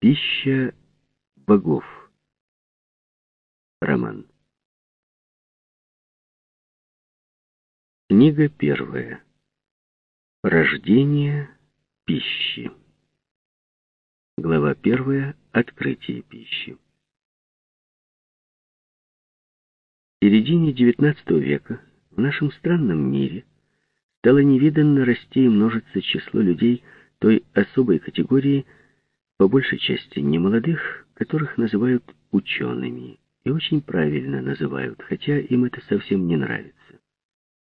Пища богов. Роман. Книга первая. Рождение пищи. Глава первая. Открытие пищи. В середине XIX века в нашем странном мире стало невиданно расти и множиться число людей той особой категории, по большей части немолодых, которых называют учеными, и очень правильно называют, хотя им это совсем не нравится.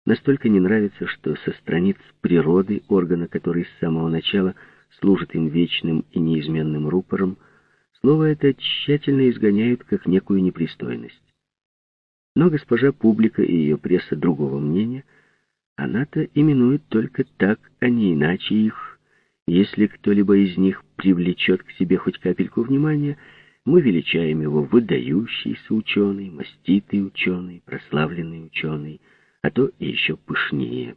Настолько не нравится, что со страниц природы, органа, который с самого начала служит им вечным и неизменным рупором, слово это тщательно изгоняют как некую непристойность. Но госпожа публика и ее пресса другого мнения, она-то именует только так, а не иначе их если кто-либо из них привлечет к себе хоть капельку внимания, мы величаем его выдающийся ученый, маститый ученый, прославленный ученый, а то и еще пышнее.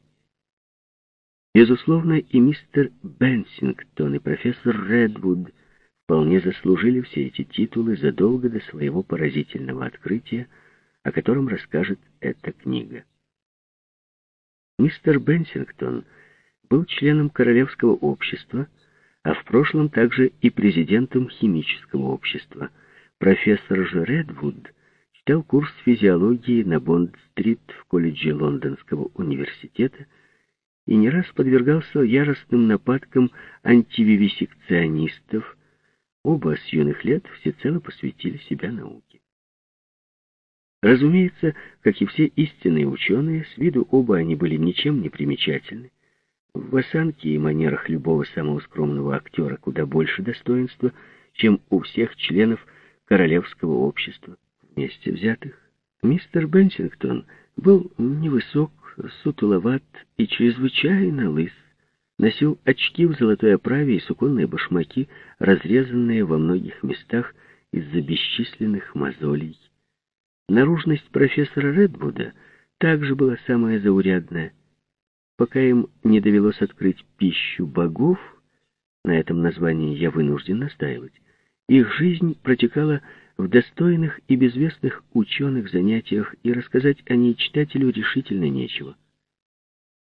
Безусловно, и мистер Бенсингтон, и профессор Редвуд вполне заслужили все эти титулы задолго до своего поразительного открытия, о котором расскажет эта книга. Мистер Бенсингтон — был членом Королевского общества, а в прошлом также и президентом химического общества. Профессор же Редвуд читал курс физиологии на Бонд-стрит в колледже Лондонского университета и не раз подвергался яростным нападкам антививисекционистов. Оба с юных лет всецело посвятили себя науке. Разумеется, как и все истинные ученые, с виду оба они были ничем не примечательны. В осанке и манерах любого самого скромного актера куда больше достоинства, чем у всех членов королевского общества вместе взятых. Мистер Бенсингтон был невысок, сутуловат и чрезвычайно лыс. Носил очки в золотой оправе и суконные башмаки, разрезанные во многих местах из-за бесчисленных мозолей. Наружность профессора Редвуда также была самая заурядная пока им не довелось открыть пищу богов, на этом названии я вынужден настаивать, их жизнь протекала в достойных и безвестных ученых занятиях, и рассказать о ней читателю решительно нечего.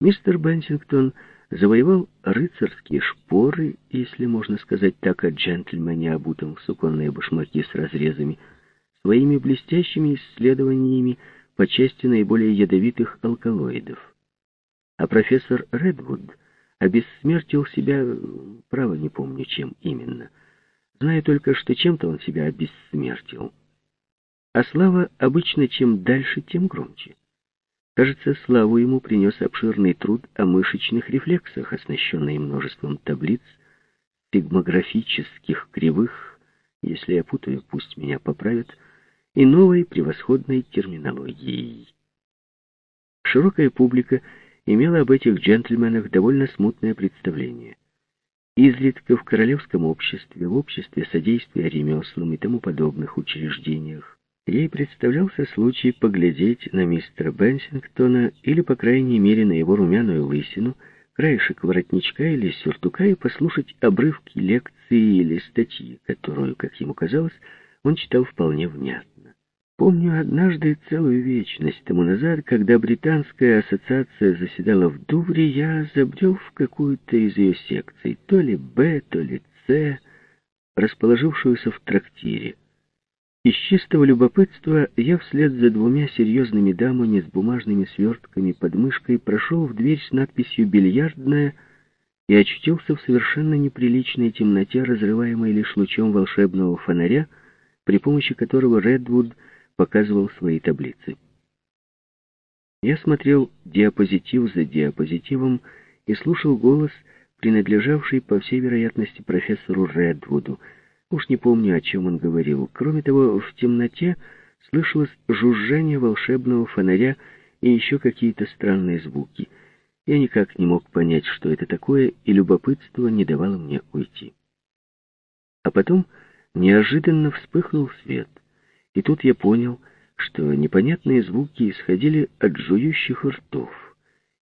Мистер Бенсингтон завоевал рыцарские шпоры, если можно сказать так о джентльмене, обутом в суконные башмаки с разрезами, своими блестящими исследованиями по части наиболее ядовитых алкалоидов. А профессор Редвуд обессмертил себя, право не помню, чем именно. Знаю только, что чем-то он себя обессмертил. А слава обычно чем дальше, тем громче. Кажется, славу ему принес обширный труд о мышечных рефлексах, оснащенный множеством таблиц, сигмографических кривых, если я путаю, пусть меня поправят, и новой превосходной терминологией. Широкая публика имела об этих джентльменах довольно смутное представление. Изредка в королевском обществе, в обществе содействия ремеслам и тому подобных учреждениях ей представлялся случай поглядеть на мистера Бенсингтона или, по крайней мере, на его румяную лысину, краешек воротничка или сюртука и послушать обрывки лекции или статьи, которую, как ему казалось, он читал вполне внятно. Помню однажды целую вечность тому назад, когда британская ассоциация заседала в Дувре, я забрел в какую-то из ее секций, то ли Б, то ли С, расположившуюся в трактире. Из чистого любопытства я вслед за двумя серьезными дамами с бумажными свертками под мышкой прошел в дверь с надписью «Бильярдная» и очутился в совершенно неприличной темноте, разрываемой лишь лучом волшебного фонаря, при помощи которого Редвуд показывал свои таблицы. Я смотрел диапозитив за диапозитивом и слушал голос, принадлежавший, по всей вероятности, профессору Редвуду. Уж не помню, о чем он говорил. Кроме того, в темноте слышалось жужжание волшебного фонаря и еще какие-то странные звуки. Я никак не мог понять, что это такое, и любопытство не давало мне уйти. А потом неожиданно вспыхнул свет — и тут я понял, что непонятные звуки исходили от жующих ртов,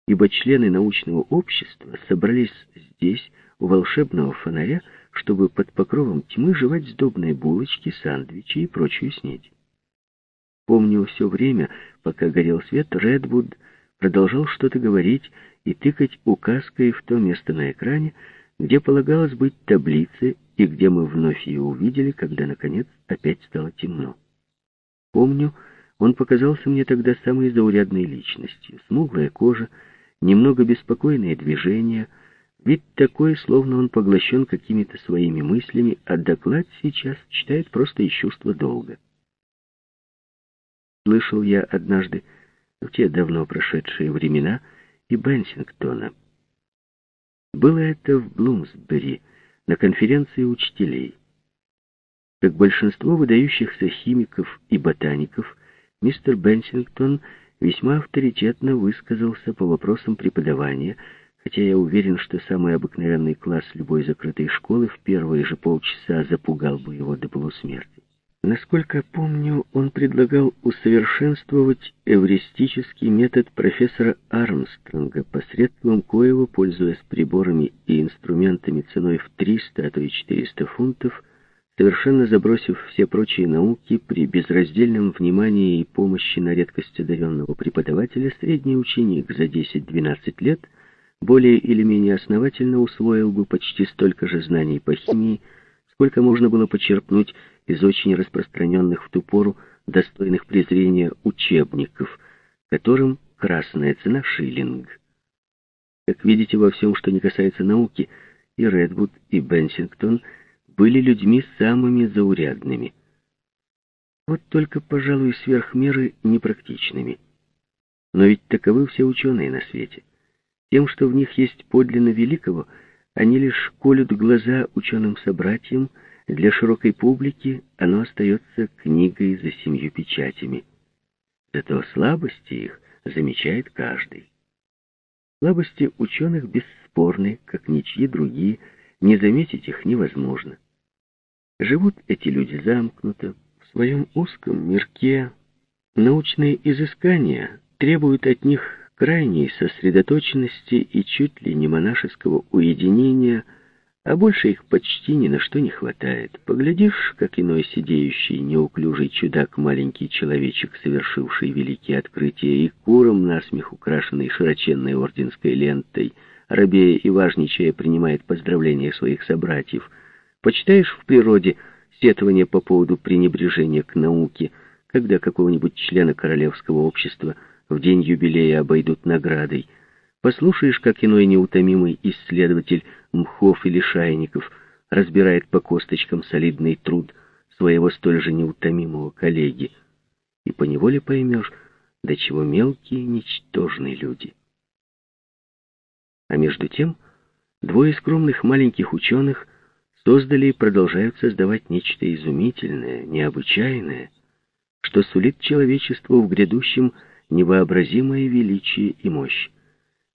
ибо члены научного общества собрались здесь, у волшебного фонаря, чтобы под покровом тьмы жевать сдобные булочки, сандвичи и прочую снедь. Помню все время, пока горел свет, Редвуд продолжал что-то говорить и тыкать указкой в то место на экране, где полагалось быть таблицы и где мы вновь ее увидели, когда, наконец, опять стало темно. Помню, он показался мне тогда самой заурядной личностью. Смуглая кожа, немного беспокойные движения, вид такой, словно он поглощен какими-то своими мыслями, а доклад сейчас читает просто из чувства долга. Слышал я однажды, в те давно прошедшие времена, и Бенсингтона. Было это в Блумсбери, на конференции учителей. Как большинство выдающихся химиков и ботаников, мистер Бенсингтон весьма авторитетно высказался по вопросам преподавания, хотя я уверен, что самый обыкновенный класс любой закрытой школы в первые же полчаса запугал бы его до полусмерти. Насколько помню, он предлагал усовершенствовать эвристический метод профессора Армстронга, посредством коего, пользуясь приборами и инструментами ценой в 300, а то и 400 фунтов, совершенно забросив все прочие науки, при безраздельном внимании и помощи на редкость одаренного преподавателя, средний ученик за 10-12 лет более или менее основательно усвоил бы почти столько же знаний по химии, сколько можно было почерпнуть из очень распространенных в ту пору достойных презрения учебников, которым красная цена шиллинг. Как видите, во всем, что не касается науки, и Редвуд, и Бенсингтон были людьми самыми заурядными. Вот только, пожалуй, сверх меры непрактичными. Но ведь таковы все ученые на свете. Тем, что в них есть подлинно великого, они лишь колют глаза ученым-собратьям, для широкой публики оно остается книгой за семью печатями. Зато слабости их замечает каждый. Слабости ученых бесспорны, как ничьи другие, не заметить их невозможно. Живут эти люди замкнуто, в своем узком мирке. Научные изыскания требуют от них крайней сосредоточенности и чуть ли не монашеского уединения – а больше их почти ни на что не хватает. Поглядишь, как иной сидеющий, неуклюжий чудак, маленький человечек, совершивший великие открытия, и куром насмех украшенный широченной орденской лентой, робея и важничая принимает поздравления своих собратьев. Почитаешь в природе сетование по поводу пренебрежения к науке, когда какого-нибудь члена королевского общества в день юбилея обойдут наградой — Послушаешь, как иной неутомимый исследователь мхов или шайников разбирает по косточкам солидный труд своего столь же неутомимого коллеги, и поневоле поймешь, до чего мелкие, ничтожные люди. А между тем, двое скромных маленьких ученых создали и продолжают создавать нечто изумительное, необычайное, что сулит человечеству в грядущем невообразимое величие и мощь.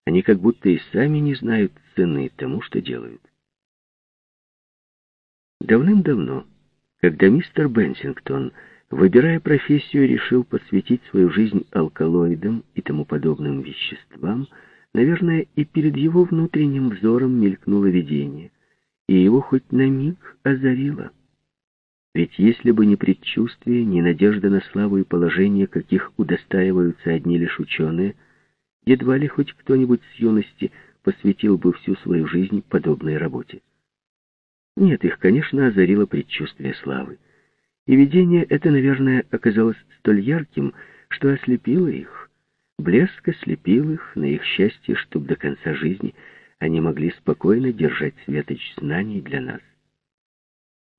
Они как будто и сами не знают цены тому, что делают. Давным-давно, когда мистер Бенсингтон, выбирая профессию, решил посвятить свою жизнь алкалоидам и тому подобным веществам, наверное, и перед его внутренним взором мелькнуло видение, и его хоть на миг озарило. Ведь если бы не предчувствие, не надежда на славу и положение, каких удостаиваются одни лишь ученые, Едва ли хоть кто-нибудь с юности посвятил бы всю свою жизнь подобной работе. Нет, их, конечно, озарило предчувствие славы. И видение это, наверное, оказалось столь ярким, что ослепило их. Блеск ослепил их, на их счастье, чтобы до конца жизни они могли спокойно держать светоч знаний для нас.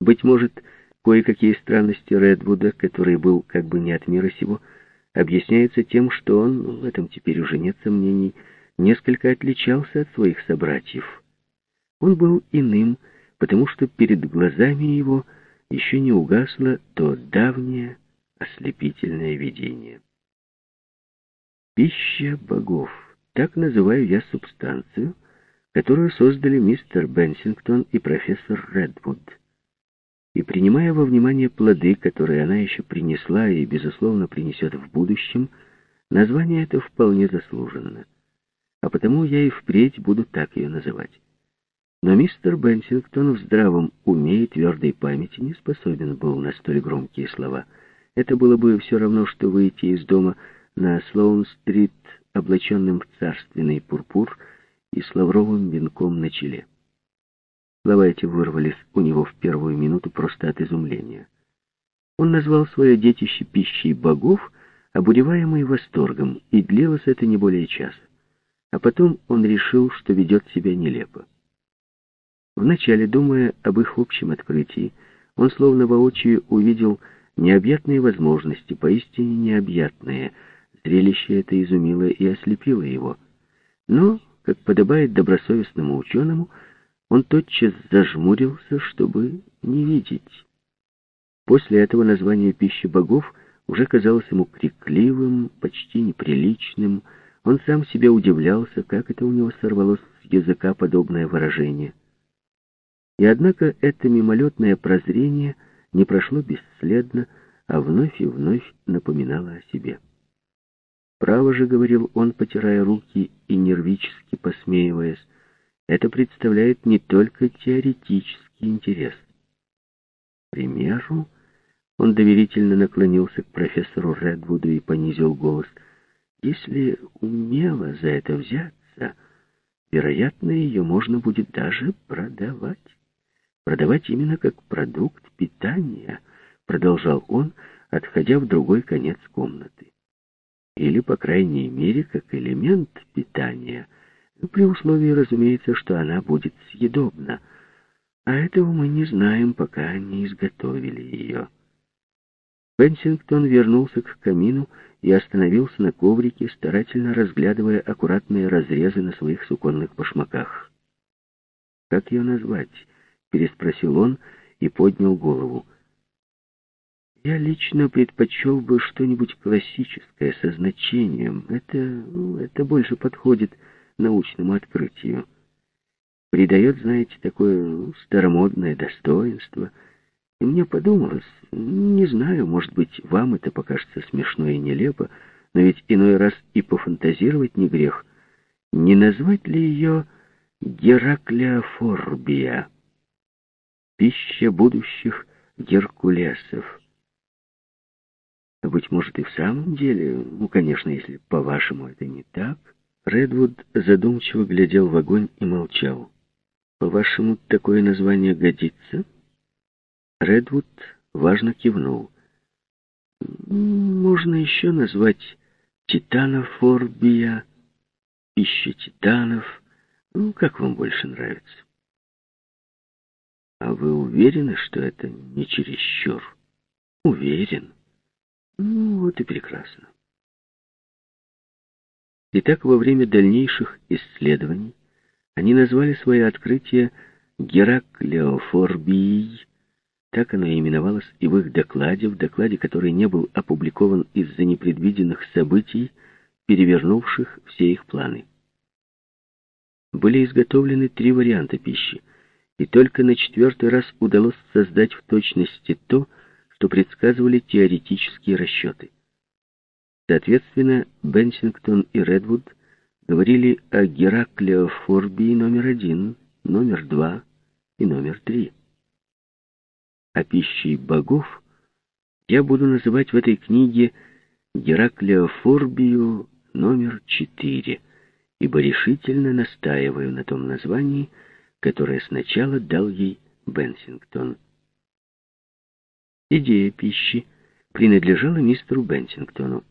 Быть может, кое-какие странности Редвуда, который был как бы не от мира сего, — объясняется тем, что он, в этом теперь уже нет сомнений, несколько отличался от своих собратьев. Он был иным, потому что перед глазами его еще не угасло то давнее ослепительное видение. Пища богов. Так называю я субстанцию, которую создали мистер Бенсингтон и профессор Редвуд и принимая во внимание плоды, которые она еще принесла и, безусловно, принесет в будущем, название это вполне заслуженно. А потому я и впредь буду так ее называть. Но мистер Бенсингтон в здравом уме и твердой памяти не способен был на столь громкие слова. Это было бы все равно, что выйти из дома на Слоун-стрит, облаченным в царственный пурпур и с лавровым венком на челе. Слова эти вырвались у него в первую минуту просто от изумления. Он назвал свое детище пищей богов, обуреваемый восторгом, и длилось это не более часа. А потом он решил, что ведет себя нелепо. Вначале, думая об их общем открытии, он словно воочию увидел необъятные возможности, поистине необъятные. Зрелище это изумило и ослепило его. Но, как подобает добросовестному ученому, он тотчас зажмурился, чтобы не видеть. После этого название пищи богов уже казалось ему крикливым, почти неприличным. Он сам себе удивлялся, как это у него сорвалось с языка подобное выражение. И однако это мимолетное прозрение не прошло бесследно, а вновь и вновь напоминало о себе. «Право же», — говорил он, потирая руки и нервически посмеиваясь, «это представляет не только теоретический интерес. К примеру, он доверительно наклонился к профессору Редвуду и понизил голос. «Если умело за это взяться, вероятно, ее можно будет даже продавать. Продавать именно как продукт питания», — продолжал он, отходя в другой конец комнаты. «Или, по крайней мере, как элемент питания, при условии, разумеется, что она будет съедобна. А этого мы не знаем, пока не изготовили ее». Бенсингтон вернулся к камину и остановился на коврике, старательно разглядывая аккуратные разрезы на своих суконных башмаках. «Как ее назвать?» — переспросил он и поднял голову. «Я лично предпочел бы что-нибудь классическое со значением. Это, ну, это больше подходит научному открытию. Придает, знаете, такое старомодное достоинство — и мне подумалось, не знаю, может быть, вам это покажется смешно и нелепо, но ведь иной раз и пофантазировать не грех. Не назвать ли ее Гераклеофорбия, пища будущих Геркулесов? Быть может, и в самом деле, ну, конечно, если по-вашему это не так. Редвуд задумчиво глядел в огонь и молчал. По-вашему, такое название годится? Редвуд важно кивнул. Можно еще назвать титанофорбия, пища титанов, ну, как вам больше нравится. А вы уверены, что это не чересчур? Уверен. Ну, вот и прекрасно. Итак, во время дальнейших исследований они назвали свои открытия Гераклеофорбией, так оно именовалось и в их докладе, в докладе, который не был опубликован из-за непредвиденных событий, перевернувших все их планы. Были изготовлены три варианта пищи, и только на четвертый раз удалось создать в точности то, что предсказывали теоретические расчеты. Соответственно, Бенсингтон и Редвуд говорили о Гераклеофорбии номер один, номер два и номер три а пищей богов я буду называть в этой книге Гераклеофорбию номер четыре, ибо решительно настаиваю на том названии, которое сначала дал ей Бенсингтон. Идея пищи принадлежала мистеру Бенсингтону.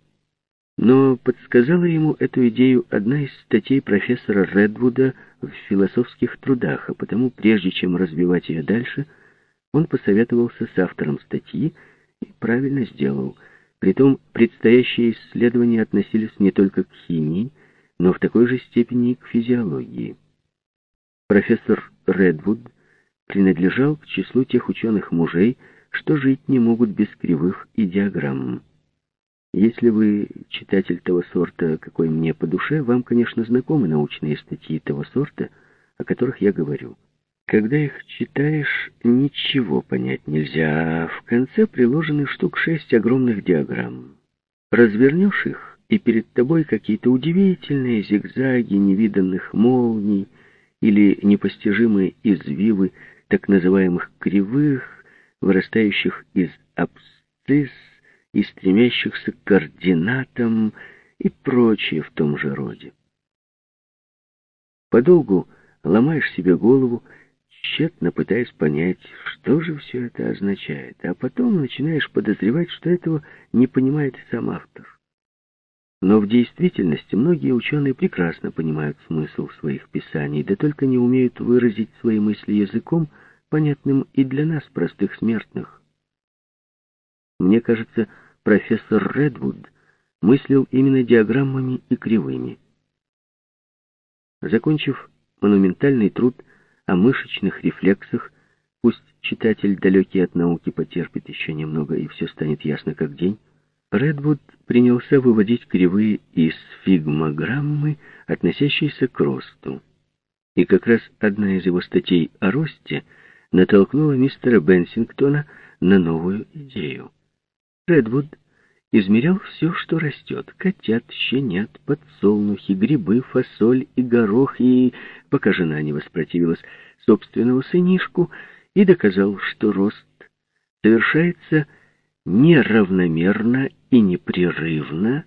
Но подсказала ему эту идею одна из статей профессора Редвуда в философских трудах, а потому, прежде чем развивать ее дальше, он посоветовался с автором статьи и правильно сделал. Притом предстоящие исследования относились не только к химии, но в такой же степени и к физиологии. Профессор Редвуд принадлежал к числу тех ученых-мужей, что жить не могут без кривых и диаграмм. Если вы читатель того сорта, какой мне по душе, вам, конечно, знакомы научные статьи того сорта, о которых я говорю. Когда их читаешь, ничего понять нельзя, а в конце приложены штук шесть огромных диаграмм. Развернешь их, и перед тобой какие-то удивительные зигзаги невиданных молний, или непостижимые извивы так называемых кривых, вырастающих из абсцисс и стремящихся к координатам и прочее в том же роде. Подолгу ломаешь себе голову, тщетно пытаясь понять, что же все это означает, а потом начинаешь подозревать, что этого не понимает сам автор. Но в действительности многие ученые прекрасно понимают смысл своих писаний, да только не умеют выразить свои мысли языком, понятным и для нас, простых смертных. Мне кажется, профессор Редвуд мыслил именно диаграммами и кривыми. Закончив монументальный труд о мышечных рефлексах, пусть читатель, далекий от науки, потерпит еще немного, и все станет ясно как день, Редвуд принялся выводить кривые из фигмограммы, относящиеся к росту. И как раз одна из его статей о росте натолкнула мистера Бенсингтона на новую идею. Редвуд измерял все, что растет. Котят, щенят, подсолнухи, грибы, фасоль и горох, и, пока жена не воспротивилась собственного сынишку, и доказал, что рост совершается неравномерно и непрерывно,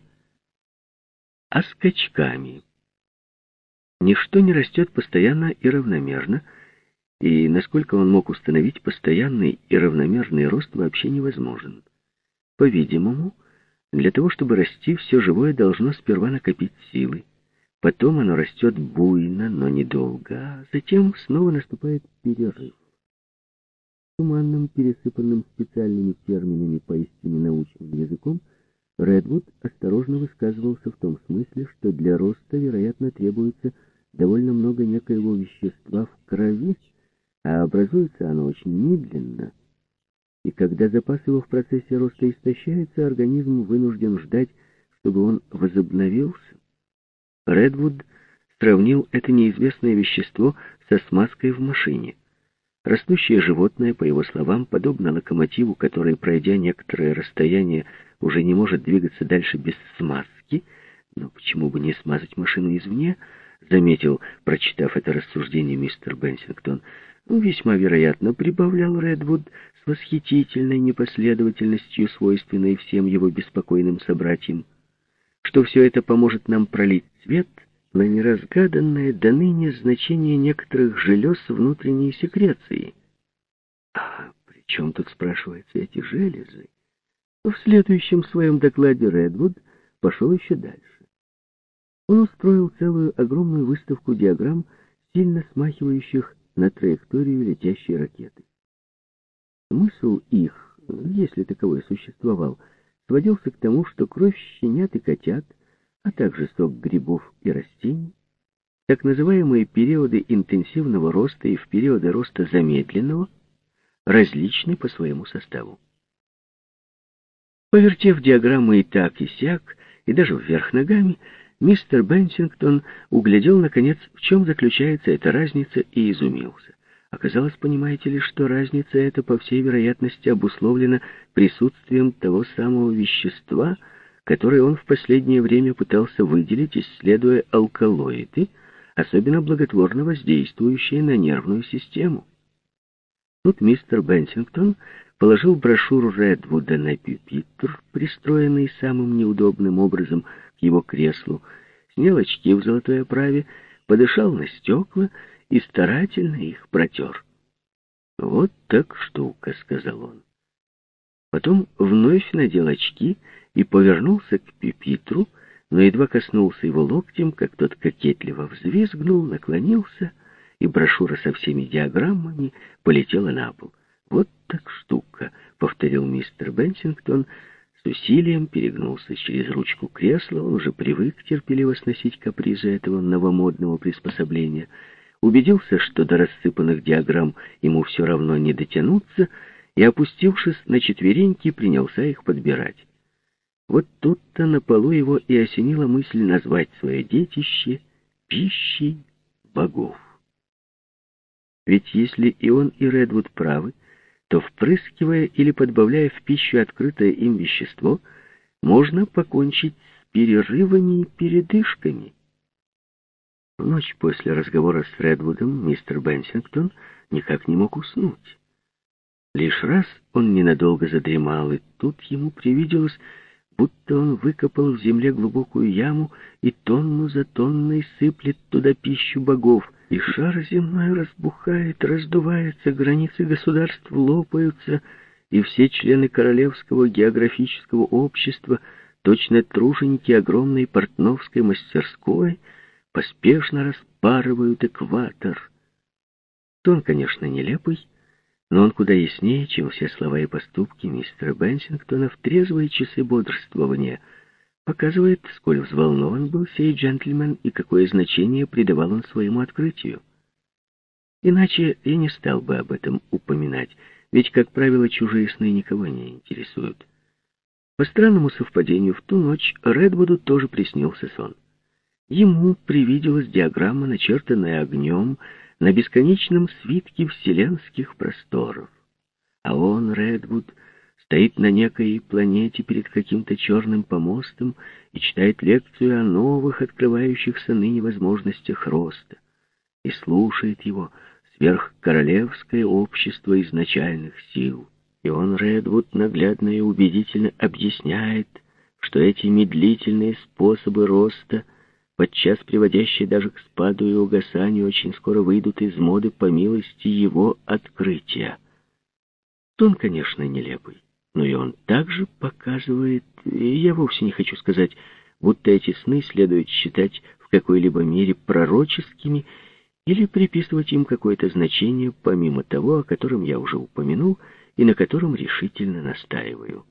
а скачками. Ничто не растет постоянно и равномерно, и, насколько он мог установить, постоянный и равномерный рост вообще невозможен. По-видимому, для того, чтобы расти, все живое должно сперва накопить силы. Потом оно растет буйно, но недолго, а затем снова наступает перерыв. Туманным, пересыпанным специальными терминами поистине научным языком, Редвуд осторожно высказывался в том смысле, что для роста, вероятно, требуется довольно много некоего вещества в крови, а образуется оно очень медленно — и когда запас его в процессе роста истощается, организм вынужден ждать, чтобы он возобновился. Редвуд сравнил это неизвестное вещество со смазкой в машине. Растущее животное, по его словам, подобно локомотиву, который, пройдя некоторое расстояние, уже не может двигаться дальше без смазки, но почему бы не смазать машину извне, заметил, прочитав это рассуждение мистер Бенсингтон. Весьма вероятно, прибавлял Редвуд, восхитительной непоследовательностью, свойственной всем его беспокойным собратьям, что все это поможет нам пролить свет на неразгаданное до ныне значение некоторых желез внутренней секреции. А при чем тут, спрашивается, эти железы? В следующем своем докладе Редвуд пошел еще дальше. Он устроил целую огромную выставку диаграмм, сильно смахивающих на траекторию летящей ракеты. Смысл их, если таковой существовал, сводился к тому, что кровь щенят и котят, а также сок грибов и растений, так называемые периоды интенсивного роста и в периоды роста замедленного, различны по своему составу. Повертев диаграммы и так, и сяк, и даже вверх ногами, мистер Бенсингтон углядел, наконец, в чем заключается эта разница, и изумился. Оказалось, понимаете ли, что разница эта, по всей вероятности, обусловлена присутствием того самого вещества, которое он в последнее время пытался выделить, исследуя алкалоиды, особенно благотворно воздействующие на нервную систему. Тут мистер Бенсингтон положил брошюру Редвуда на пюпитр, пристроенный самым неудобным образом к его креслу, снял очки в золотой оправе, подышал на стекла и старательно их протер. «Вот так штука», — сказал он. Потом вновь надел очки и повернулся к пюпитру, но едва коснулся его локтем, как тот кокетливо взвизгнул, наклонился, и брошюра со всеми диаграммами полетела на пол. «Вот так штука», — повторил мистер Бенсингтон, с усилием перегнулся через ручку кресла, он уже привык терпеливо сносить капризы этого новомодного приспособления — убедился, что до рассыпанных диаграмм ему все равно не дотянуться, и, опустившись на четвереньки, принялся их подбирать. Вот тут-то на полу его и осенила мысль назвать свое детище пищей богов. Ведь если и он, и Редвуд правы, то, впрыскивая или подбавляя в пищу открытое им вещество, можно покончить с перерывами и передышками. В ночь после разговора с Редвудом мистер Бенсингтон никак не мог уснуть. Лишь раз он ненадолго задремал, и тут ему привиделось, будто он выкопал в земле глубокую яму и тонну за тонной сыплет туда пищу богов, и шар земной разбухает, раздувается, границы государств лопаются, и все члены Королевского географического общества, точно труженики огромной портновской мастерской, поспешно распарывают экватор. Тон, конечно, нелепый, но он куда яснее, чем все слова и поступки мистера Бенсингтона в трезвые часы бодрствования, показывает, сколь взволнован был сей джентльмен и какое значение придавал он своему открытию. Иначе я не стал бы об этом упоминать, ведь, как правило, чужие сны никого не интересуют. По странному совпадению, в ту ночь Редвуду тоже приснился сон. Ему привиделась диаграмма, начертанная огнем, на бесконечном свитке вселенских просторов. А он, Редвуд, стоит на некой планете перед каким-то черным помостом и читает лекцию о новых, открывающихся ныне возможностях роста, и слушает его сверхкоролевское общество изначальных сил. И он, Редвуд, наглядно и убедительно объясняет, что эти медлительные способы роста — подчас приводящие даже к спаду и угасанию, очень скоро выйдут из моды по милости его открытия. Тон, конечно, нелепый, но и он также показывает, и я вовсе не хочу сказать, будто эти сны следует считать в какой-либо мере пророческими или приписывать им какое-то значение, помимо того, о котором я уже упомянул и на котором решительно настаиваю.